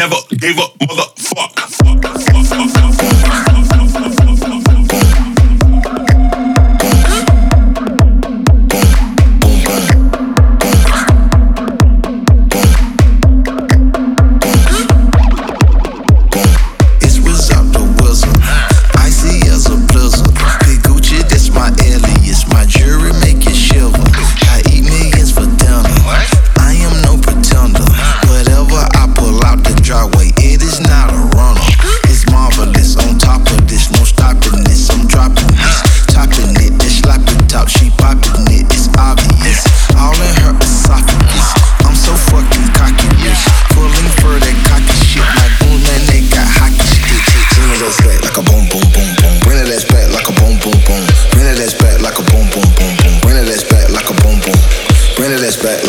never gave up, motherfuck. Fuck, fuck, fuck, fuck, fuck. It's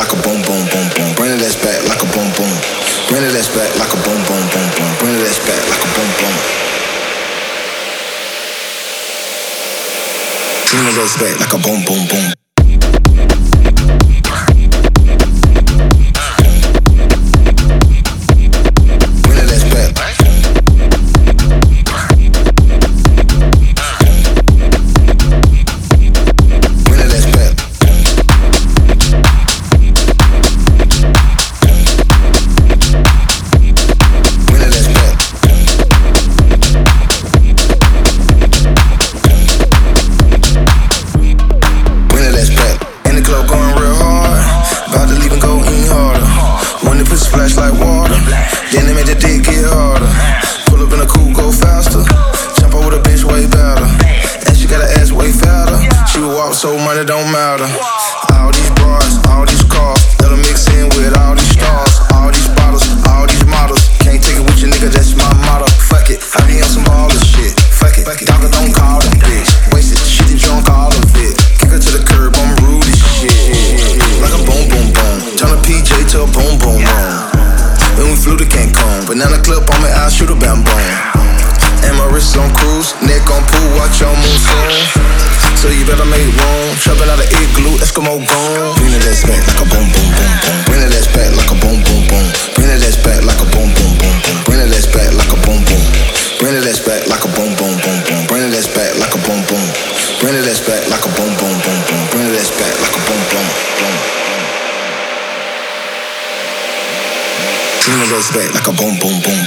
like a boom, boom, boom, boom. Bring it back like a boom, boom. Bring it back like a boom, boom, boom, boom. Bring it back like a boom, boom. Bring it back like a boom, boom, boom. Splash like water, then they make the dick get harder. Pull up in a coupe, go faster. Jump over the bitch way better. And she got her ass way fatter. She will walk so money don't matter. All these bras, all these cars, let 'em mix in with all these stars. Banana clip on me, I'll shoot a bam boom. And my wrist on cruise, neck on pool, watch your move soon. So you better make room. Trapping out of igloo, Eskimo gone. Bring that back like a boom, boom, Ass back like a boom, boom, boom.